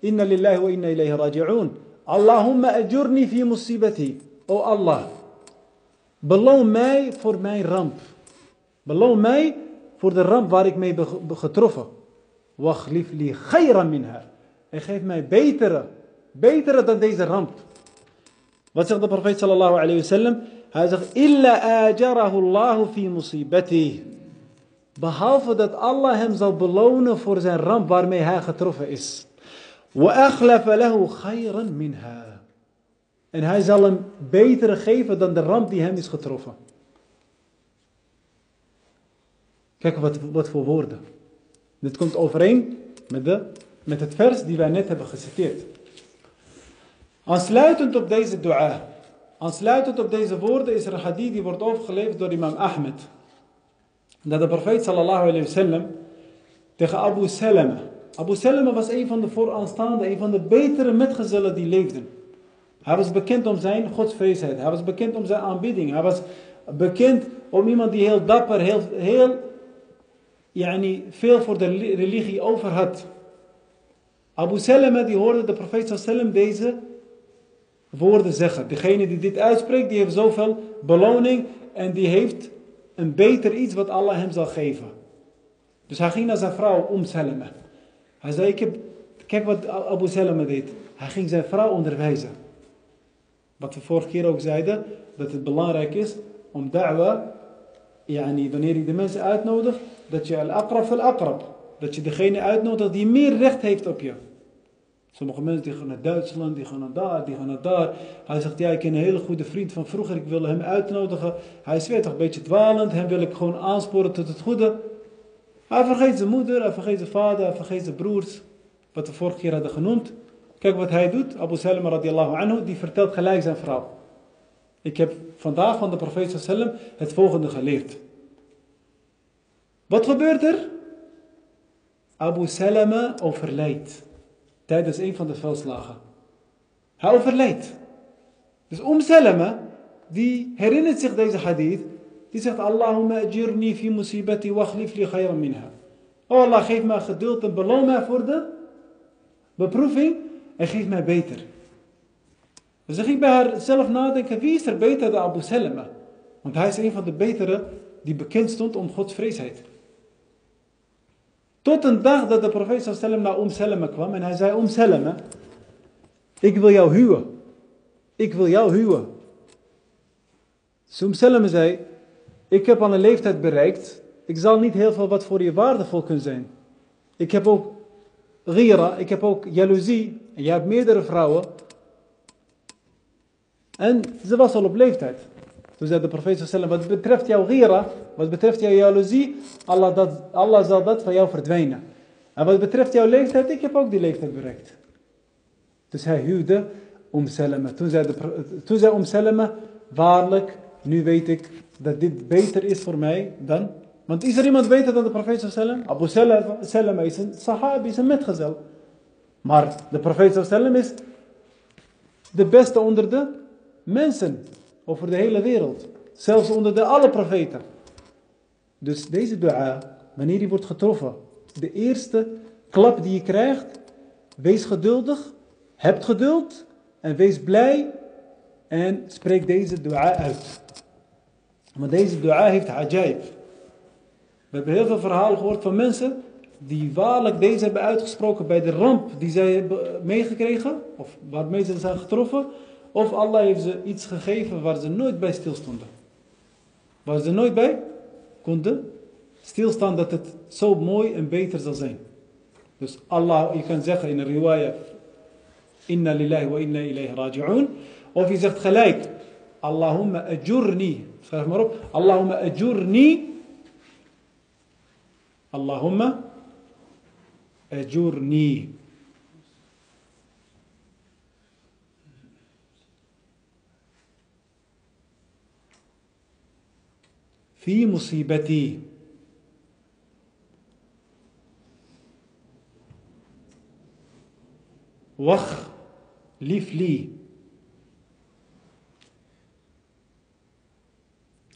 Inna lillahi wa inna ilayhi raji'un. Allahumma ajurni fi musibati. O Allah, beloon mij voor mijn ramp. Beloon mij voor de ramp waar ik mee ben getroffen. Wachlif li khayran minha. En geef mij betere, betere dan deze ramp. Wat zegt de profeet sallallahu alayhi wa sallam? Hij zegt, illa ajarahu Allahu fi musibati. Behalve dat Allah hem zal belonen voor zijn ramp waarmee hij getroffen is. Wa akhlafa lahu khayran. En hij zal hem betere geven dan de ramp die hem is getroffen. Kijk wat, wat voor woorden. Dit komt overeen met, de, met het vers die wij net hebben geciteerd. Aansluitend op deze dua, aansluitend op deze woorden is er een hadith die wordt overgeleverd door imam Ahmed. Dat de profeet sallallahu alayhi wa sallam tegen Abu Salama. Abu Salama was een van de vooraanstaande, een van de betere metgezellen die leefden. Hij was bekend om zijn godsvreesheid. Hij was bekend om zijn aanbidding. Hij was bekend om iemand die heel dapper, heel, heel yani, veel voor de religie over had. Abu Salama die hoorde de profeet sallam deze woorden zeggen. Degene die dit uitspreekt, die heeft zoveel beloning en die heeft een beter iets wat Allah hem zal geven. Dus hij ging naar zijn vrouw Om Salama. Hij zei, ik heb, kijk wat Abu Salama deed. Hij ging zijn vrouw onderwijzen. Wat we vorige keer ook zeiden, dat het belangrijk is om da'wa, yani wanneer je de mensen uitnodigt, dat je al-aqrab al-aqrab, dat je degene uitnodigt die meer recht heeft op je. Sommige mensen die gaan naar Duitsland, die gaan naar daar, die gaan naar daar. Hij zegt, ja, ik ken een hele goede vriend van vroeger, ik wil hem uitnodigen. Hij is weer toch een beetje dwalend, hem wil ik gewoon aansporen tot het goede. Hij vergeet zijn moeder, hij vergeet zijn vader, hij vergeet zijn broers. Wat we vorige keer hadden genoemd. Kijk wat hij doet. Abu Salama radiallahu anhu, die vertelt gelijk zijn vrouw. Ik heb vandaag van de profeet sallam het volgende geleerd. Wat gebeurt er? Abu Salama overlijdt tijdens een van de veldslagen. Hij overlijdt. Dus Om Salama, die herinnert zich deze hadith. Die zegt, Allahumma ajirni fi musibati wa li khayran minha. Oh Allah, geef mij geduld en beloon mij voor de beproeving en geef mij beter. Dus dan ging bij haar zelf nadenken, wie is er beter dan Abu Salama? Want hij is een van de betere die bekend stond om Gods vreesheid. Tot een dag dat de profeet sallam naar Om kwam en hij zei, Om ik wil jou huwen. Ik wil jou huwen. Dus zei, ik heb al een leeftijd bereikt, ik zal niet heel veel wat voor je waardevol kunnen zijn. Ik heb ook gira, ik heb ook jaloezie, jij hebt meerdere vrouwen. En ze was al op leeftijd. Toen zei de profeet sallam, wat betreft jouw gira, wat betreft jouw jaloezie, Allah, dat, Allah zal dat van jou verdwijnen. En wat betreft jouw leeftijd, ik heb ook die leeftijd bereikt. Dus hij huwde Om Salama. Toen zei, toen zei Om Salama, waarlijk, nu weet ik dat dit beter is voor mij dan... Want is er iemand beter dan de profeet sallam? Abu Salama is een sahabi, is een metgezel. Maar de profeet sallam is de beste onder de mensen. Over de hele wereld. Zelfs onder de alle profeten. Dus deze dua, wanneer die wordt getroffen. De eerste klap die je krijgt. Wees geduldig. Heb geduld. En wees blij. En spreek deze dua uit. Maar deze dua heeft ajaib. We hebben heel veel verhalen gehoord van mensen die waarlijk deze hebben uitgesproken bij de ramp die zij hebben meegekregen, of waarmee ze zijn getroffen, of Allah heeft ze iets gegeven waar ze nooit bij stilstonden. Waar ze nooit bij konden stilstaan dat het zo mooi en beter zal zijn. Dus Allah, je kan zeggen in een riwaya, inna lillahi wa inna ilayhi raji'un. Of je zegt gelijk, Allahumma ajurni. Schrijf maar op. Allahumma ajurni. Allahumma ajurni. في مصيبتي واخلف لي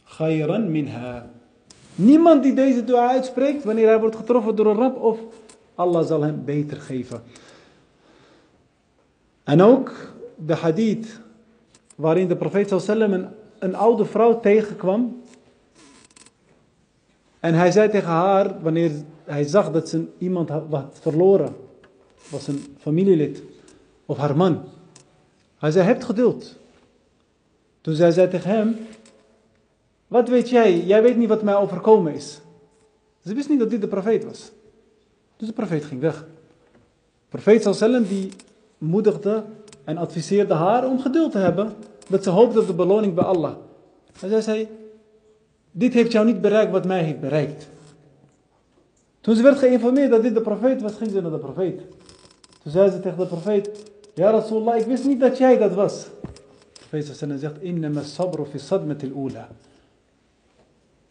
خيرا منها Niemand die deze dua uitspreekt wanneer hij wordt getroffen door een ramp of Allah zal hem beter geven. En ook de hadith waarin de profeet sallam een, een oude vrouw tegenkwam. En hij zei tegen haar, wanneer hij zag dat ze iemand had verloren, was een familielid, of haar man. Hij zei, heb geduld. Toen zij zei tegen hem, wat weet jij? Jij weet niet wat mij overkomen is. Ze wist niet dat dit de profeet was. Dus de profeet ging weg. De profeet sallam die moedigde en adviseerde haar om geduld te hebben. Dat ze hoopte op de beloning bij Allah. En zij zei, dit heeft jou niet bereikt wat mij heeft bereikt. Toen ze werd geïnformeerd dat dit de profeet was, ging ze naar de profeet. Toen zei ze tegen de profeet, ja Rasulullah, ik wist niet dat jij dat was. De profeet zegt, innama sabru fi sadmatil ula.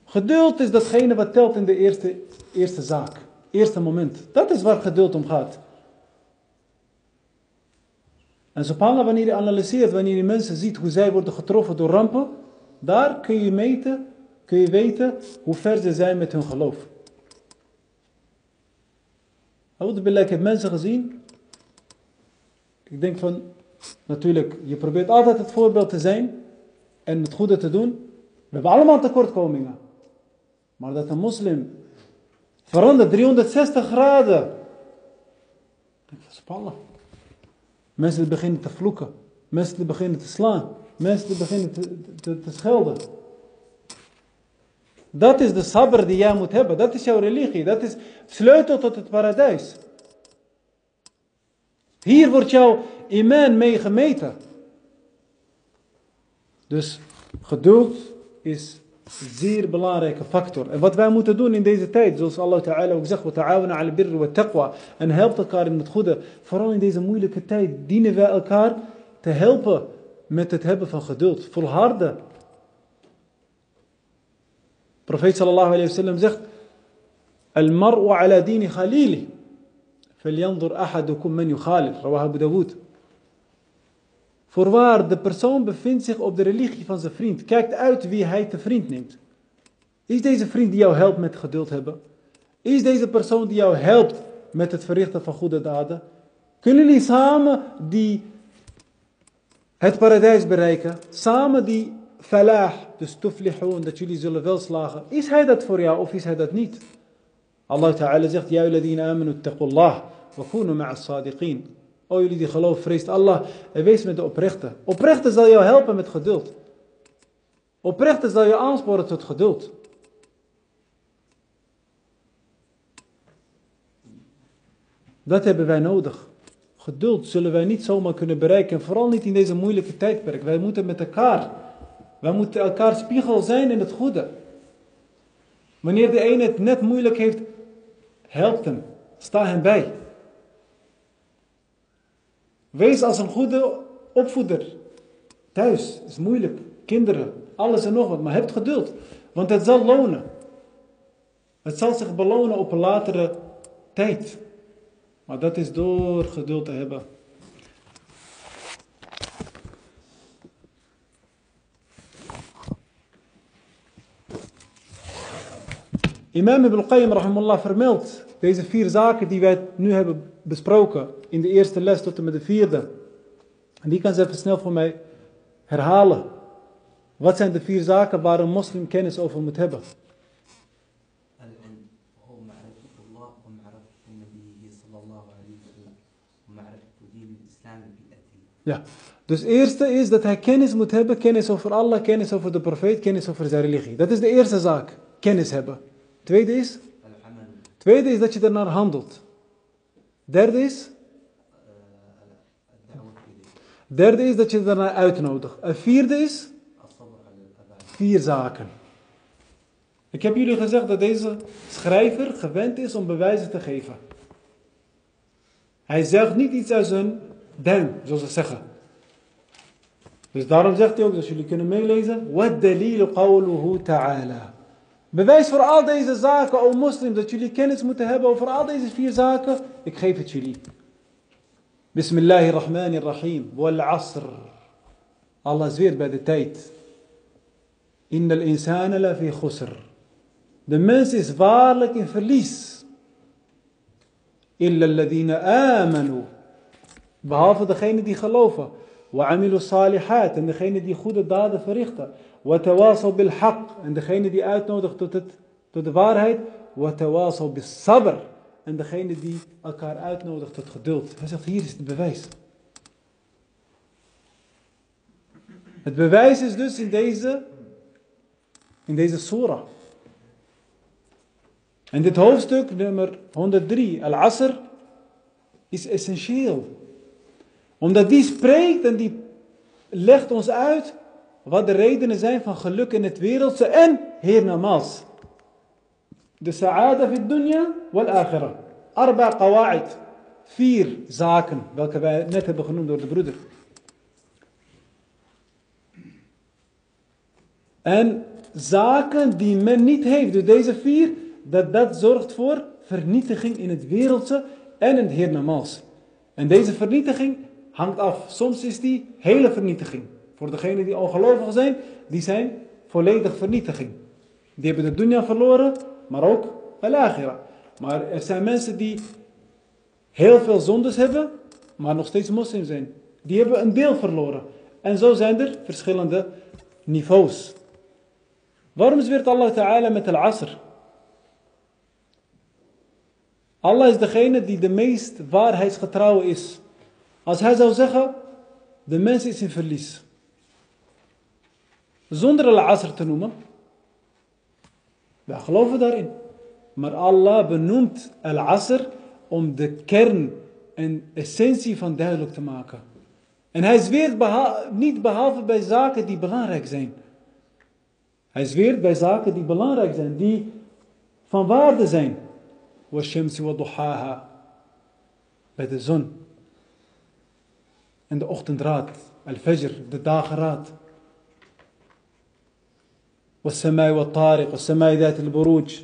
Geduld is datgene wat telt in de eerste, eerste zaak. Eerste moment. Dat is waar geduld om gaat. En subhanallah, wanneer je analyseert, wanneer je mensen ziet hoe zij worden getroffen door rampen, daar kun je meten, kun je weten hoe ver ze zijn met hun geloof. ik heb mensen gezien. Ik denk van, natuurlijk, je probeert altijd het voorbeeld te zijn en het goede te doen. We hebben allemaal tekortkomingen. Maar dat een moslim verandert 360 graden. Spannend. Mensen beginnen te vloeken. Mensen beginnen te slaan. Mensen beginnen te, te, te schelden. Dat is de sabr die jij moet hebben. Dat is jouw religie. Dat is sleutel tot het paradijs. Hier wordt jouw iman mee gemeten. Dus geduld is belangrijke factor. En wat wij moeten doen in deze tijd, zoals Allah Ta'ala ook zegt, ta'awuna al birr wa taqwa. En helpt elkaar in het goede. Vooral in deze moeilijke tijd dienen wij elkaar te helpen met het hebben van geduld. Volharden. Profeet sallallahu alayhi wa sallam zegt, Al-mar'u ala dini khalili. فلينظر أحدكم من يخالف رواه Abu Dawud Voorwaar, de persoon bevindt zich op de religie van zijn vriend. Kijkt uit wie hij te vriend neemt. Is deze vriend die jou helpt met geduld hebben? Is deze persoon die jou helpt met het verrichten van goede daden? Kunnen jullie samen die het paradijs bereiken? Samen die falah, dus tuflihun, dat jullie zullen welslagen. Is hij dat voor jou of is hij dat niet? Allah Ta'ala zegt, Ja amanu taqullah, wa kunu ma'as sadiqin. O jullie die geloof, vreest Allah en wees met de oprechte. Oprechte zal jou helpen met geduld. Oprechte zal je aansporen tot geduld. Dat hebben wij nodig. Geduld zullen wij niet zomaar kunnen bereiken. En vooral niet in deze moeilijke tijdperk. Wij moeten met elkaar. Wij moeten elkaar spiegel zijn in het goede. Wanneer de ene het net moeilijk heeft, help hem. Sta hem bij. Wees als een goede opvoeder. Thuis is moeilijk. Kinderen, alles en nog wat. Maar heb geduld. Want het zal lonen. Het zal zich belonen op een latere tijd. Maar dat is door geduld te hebben. Imam Ibn Qayyim rahimullah vermeldt deze vier zaken die wij nu hebben besproken in de eerste les tot en met de vierde. En die kan ze even snel voor mij herhalen. Wat zijn de vier zaken waar een moslim kennis over moet hebben? Ja, dus eerste is dat hij kennis moet hebben, kennis over Allah, kennis over de profeet, kennis over zijn religie. Dat is de eerste zaak, kennis hebben. Tweede is? Tweede is dat je ernaar handelt. Derde is? Derde is dat je daarna uitnodigt. En vierde is? Vier zaken. Ik heb jullie gezegd dat deze schrijver gewend is om bewijzen te geven. Hij zegt niet iets uit zijn den, zoals ze zeggen. Dus daarom zegt hij ook, dat jullie kunnen meelezen. Wat dalil qawluhu ta'ala. Bewijs voor al deze zaken, o moslim, dat jullie kennis moeten hebben over al deze vier zaken. Ik geef het jullie. Bismillahirrahmanirrahim. Wal asr. Allah zweert bij de tijd. Innal insana la fi khusr. De mens is waarlijk in verlies. Illa alladhina amanu. Behalve degene die geloven. Wa amilu salihat. En degene die goede daden verrichten. Bil haq. En degene die uitnodigt tot, het, tot de waarheid. Watawasal bil sabr. En degene die elkaar uitnodigt tot geduld. Hij zegt, hier is het bewijs. Het bewijs is dus in deze, in deze surah. En dit hoofdstuk, nummer 103, Al-Asr, is essentieel. Omdat die spreekt en die legt ons uit wat de redenen zijn van geluk in het wereldse en hiernamaals. De sa'ada fi dunya wal akhirah. Arba qawa'id. Vier zaken, welke wij net hebben genoemd door de broeder. En zaken die men niet heeft, dus deze vier, dat dat zorgt voor vernietiging in het wereldse en in het hiernamaals. En deze vernietiging hangt af. Soms is die hele vernietiging. Voor degenen die ongelovig zijn, die zijn volledig vernietiging. Die hebben de dunya verloren, maar ook al Maar er zijn mensen die heel veel zondes hebben, maar nog steeds moslim zijn. Die hebben een deel verloren. En zo zijn er verschillende niveaus. Waarom zweert Allah Ta'ala met al-Asr? Allah is degene die de meest waarheidsgetrouw is. Als hij zou zeggen, de mens is in verlies. Zonder al-Asr te noemen. Wij geloven daarin. Maar Allah benoemt al-Asr om de kern en essentie van duidelijk te maken. En hij zweert niet behalve bij zaken die belangrijk zijn. Hij zweert bij zaken die belangrijk zijn, die van waarde zijn. Washamsi wa duhaha. Bij de zon. En de ochtendraad. Al-Fajr, de dageraad والسماء والطارق والسماء ذات البروج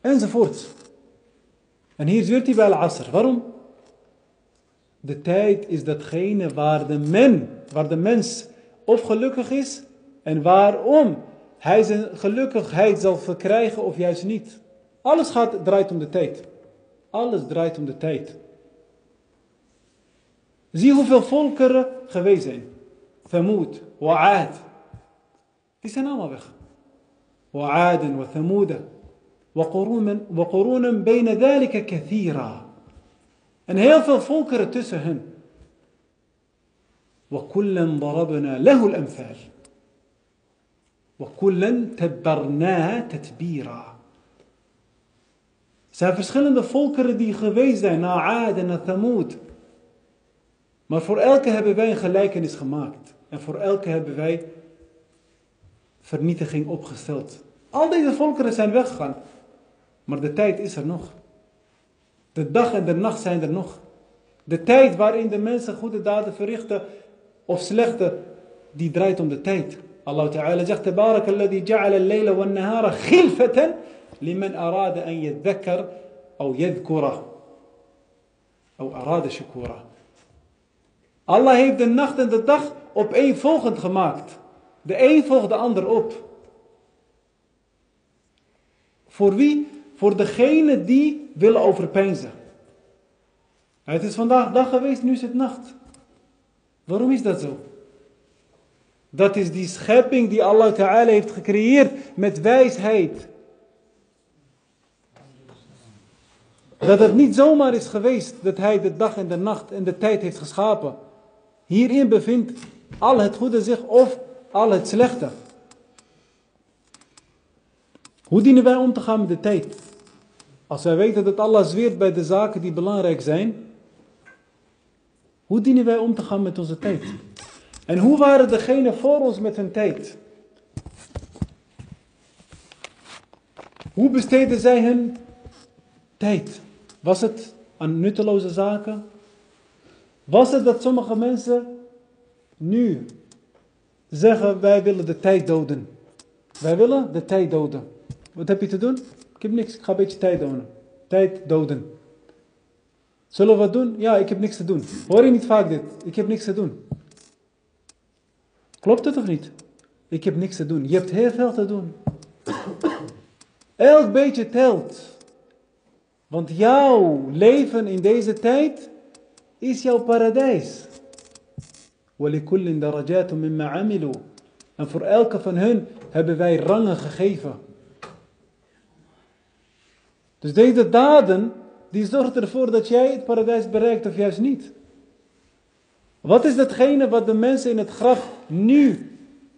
enzovoort. En hier zweert hij bij al-Asr. Waarom? De tijd is datgene waar de, men, waar de mens of gelukkig is en waarom hij zijn gelukkigheid zal verkrijgen of juist niet. Alles gaat, draait om de tijd. Alles draait om de tijd. Zie hoeveel volkeren geweest zijn. Thamud, Wa'ad. Die zijn allemaal weg. Wa'ad en Thamuda. وقرونا بين ذلك كثيرا. En heel veel volkeren tussen hen. وكلا ضربنا له الأمثال. وكلا تبرناها تتبيرا. Er zijn verschillende volkeren die geweest zijn naar Aad en naar Thamud. Maar voor elke hebben wij een gelijkenis gemaakt. En voor elke hebben wij vernietiging opgesteld. Al deze volkeren zijn weggegaan. Maar de tijd is er nog. De dag en de nacht zijn er nog. De tijd waarin de mensen goede daden verrichten of slechte, die draait om de tijd. Allah Ta'ala zegt, Tabarak alladhi ja'ala al-layla wa nahara khilfatan liman arada an yadhakkar of yadhkura. Of arada shukura. Allah heeft de nacht en de dag opeenvolgend gemaakt. De een volgt de ander op. Voor wie? Voor degene die willen overpeinzen. Het is vandaag dag geweest, nu is het nacht. Waarom is dat zo? Dat is die schepping die Allah Ta'ala heeft gecreëerd met wijsheid. Dat het niet zomaar is geweest dat hij de dag en de nacht en de tijd heeft geschapen. Hierin bevindt al het goede zich of al het slechte. Hoe dienen wij om te gaan met de tijd? Als wij weten dat Allah zweert bij de zaken die belangrijk zijn, hoe dienen wij om te gaan met onze tijd? En hoe waren degenen voor ons met hun tijd? Hoe besteden zij hun tijd? Was het aan nutteloze zaken? Was het dat sommige mensen nu zeggen wij willen de tijd doden? Wij willen de tijd doden. Wat heb je te doen? Ik heb niks, ik ga een beetje tijd doden. Tijd doden. Zullen we wat doen? Ja, ik heb niks te doen. Hoor je niet vaak dit? Ik heb niks te doen. Klopt het of niet? Ik heb niks te doen. Je hebt heel veel te doen. Elk beetje telt. Want jouw leven in deze tijd is jouw paradijs. En voor elke van hun hebben wij rangen gegeven. Dus deze daden, die zorgen ervoor dat jij het paradijs bereikt of juist niet. Wat is datgene wat de mensen in het graf nu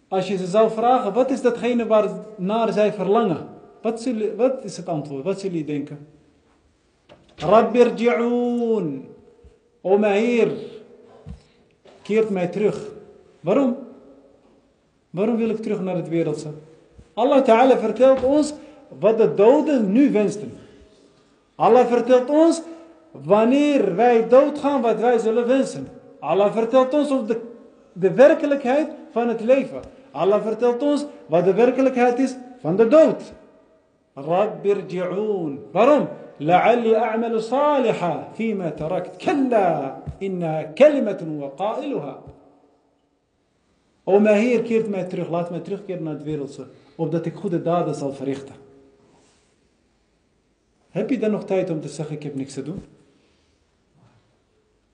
als je ze zou vragen, wat is datgene waar naar zij verlangen? Wat, zullen, wat is het antwoord? Wat zullen jullie denken? Rabbirji'oon. O mijn keert mij terug. Waarom? Waarom wil ik terug naar het wereldse? Allah Ta'ala vertelt ons wat de doden nu wensen. Allah vertelt ons wanneer wij doodgaan wat wij zullen wensen. Allah vertelt ons over de, de werkelijkheid van het leven. Allah vertelt ons wat de werkelijkheid is van de dood. Rabbirji'oon. Waarom? لعلي أعمل صالحا فيما تركت. كلا إنها كلمة وقائلها. وما هي كيرت ما تريخ لا ما تريخ كيرنا دفيرلس وبدأتك خود دادة صالفريختة هل بيدا نختايت أم تسخي كيف نكسدون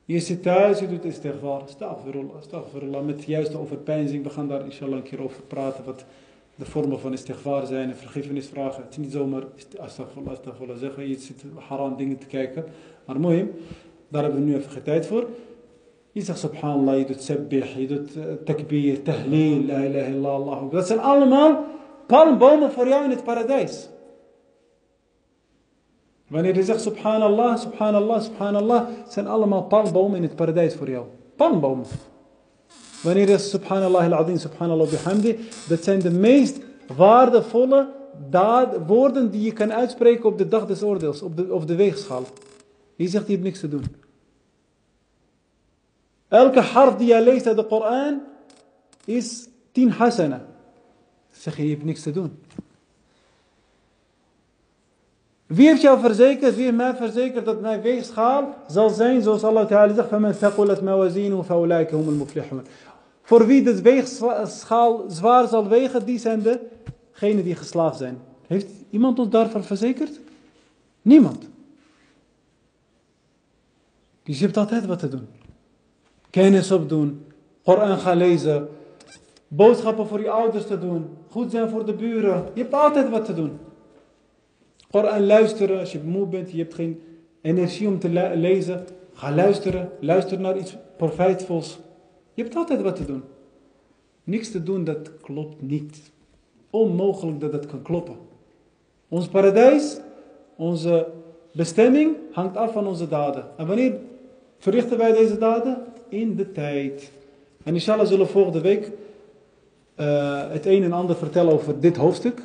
يسيتاز يدوت استغفار. استغفر الله استغفر الله. متياز تأوفر بانزين بخندار. إن شاء الله نكير أوفر براتفت براتفت. De vormen van istighfar zijn en vergiffenis vragen. Het is niet zomaar astaghfirullah, astaghfirullah zeggen, je zit haram dingen te kijken. Maar mooi, daar hebben we nu even geen tijd voor. Je zegt subhanallah, je doet sabbih, je doet uh, takbir, tahleel, la ilaha illallah. Dat zijn allemaal palmbomen voor jou in het paradijs. Wanneer je zegt subhanallah, subhanallah, subhanallah, zijn allemaal palmbomen in het paradijs voor jou. Palmbomen. Wanneer je subhanallah al-azim, subhanallah bihamdi, dat zijn de meest waardevolle daad, woorden die je kan uitspreken op de dag des oordeels, op de, op de weegschaal. Je zegt, je hebt niks te doen. Elke harf die jij leest uit de Koran is tien hasana. Zeg je, je hebt niks te doen. Wie heeft jou verzekerd, wie heeft mij verzekerd dat mijn weegschaal zal zijn zoals Allah Ta'ala zegt, فَمَنْ ثَقُلَتْ مَوَازِينُهُ فَأُولَٰئِكَ هُمُ الْمُفْلِحُونَ voor wie de weegschaal zwaar zal wegen, die zijn degenen die geslaagd zijn. Heeft iemand ons daarvan verzekerd? Niemand. Dus je hebt altijd wat te doen. Kennis opdoen, Koran gaan lezen, boodschappen voor je ouders te doen, goed zijn voor de buren. Je hebt altijd wat te doen. Koran luisteren, als je moe bent, je hebt geen energie om te lezen, ga luisteren, luister naar iets profijtvols. Je hebt altijd wat te doen. Niks te doen, dat klopt niet. Onmogelijk dat dat kan kloppen. Ons paradijs, onze bestemming hangt af van onze daden. En wanneer verrichten wij deze daden? In de tijd. En inshallah zullen we volgende week uh, het een en ander vertellen over dit hoofdstuk.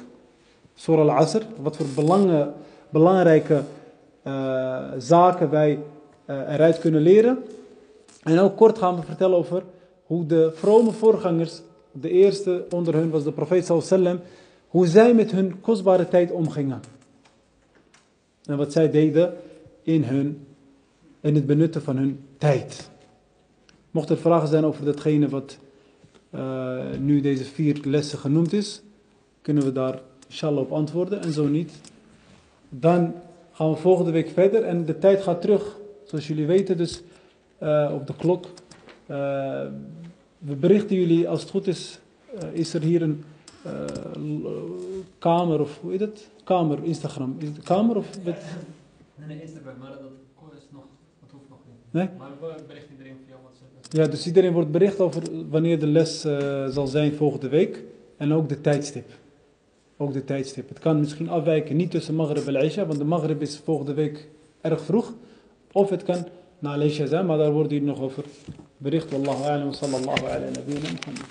Surah al-Asr. Wat voor belangrijke uh, zaken wij uh, eruit kunnen leren. En ook kort gaan we vertellen over hoe de vrome voorgangers, de eerste onder hun was de profeet sallam, hoe zij met hun kostbare tijd omgingen. En wat zij deden in, hun, in het benutten van hun tijd. Mocht er vragen zijn over datgene wat uh, nu deze vier lessen genoemd is, kunnen we daar inshallah op antwoorden. En zo niet, dan gaan we volgende week verder. En de tijd gaat terug, zoals jullie weten, dus uh, op de klok. Uh, we berichten jullie, als het goed is, is er hier een kamer of hoe heet het? Kamer, Instagram. Is het kamer of... Nee, nee, Instagram, maar dat is nog, dat hoeft nog niet. Nee? Maar we berichten iedereen via WhatsApp. Ja, dus iedereen wordt bericht over wanneer de les uh, zal zijn volgende week. En ook de tijdstip. Ook de tijdstip. Het kan misschien afwijken, niet tussen Maghrib en Isha, want de Maghrib is volgende week erg vroeg. Of het kan na Isha zijn, maar daar wordt hier nog over bericht. Wallahu a'lam, sallallahu ala nabiyina Muhammad.